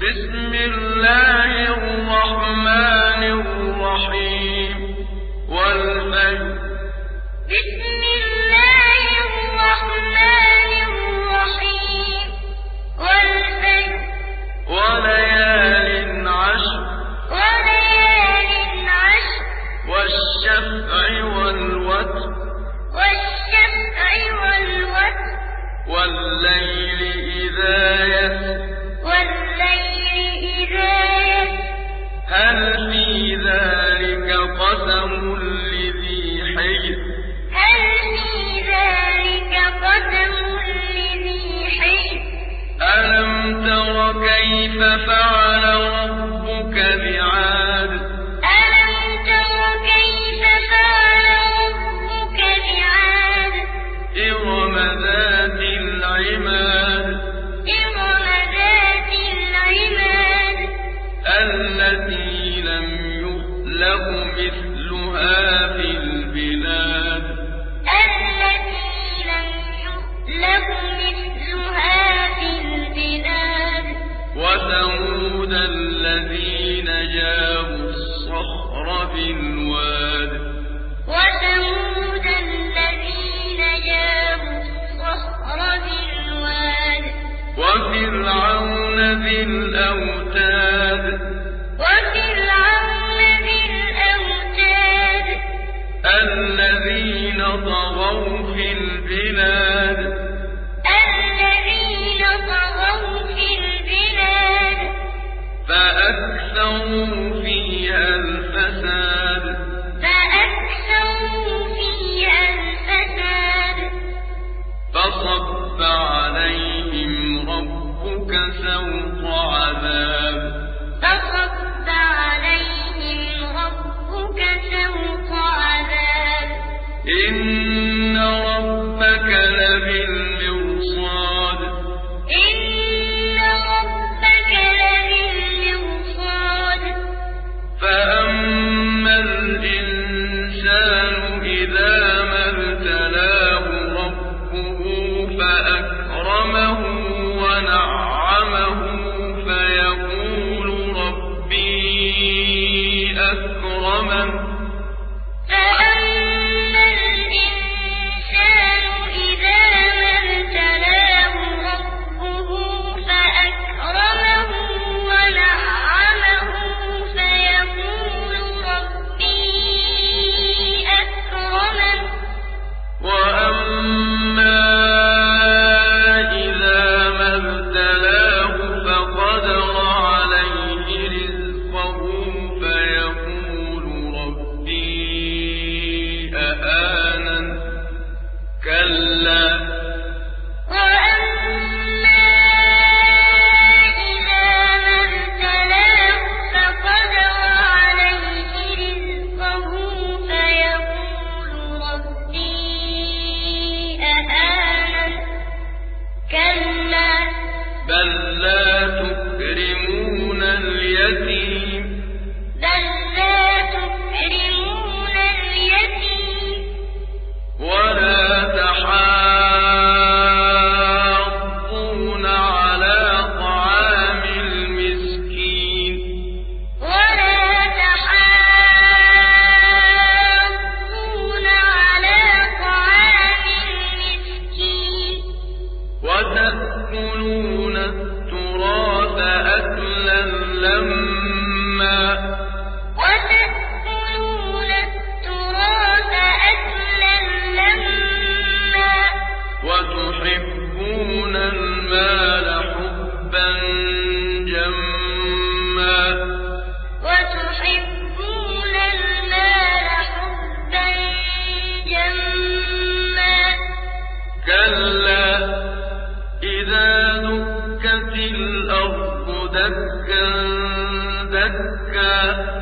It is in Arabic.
بسم الله الرحمن الرحيم. والفجر. بسم الله الرحمن الرحيم. والفجر. وليال عشر. وليال عشر. والشفع والوتر. والشفع والوتر. والليل إذا يسر. هل في ذلك قسم فأكثروا فيها الفساد. فصب عليهم ربك سوط عذاب ودكت الأرض دكا دكا.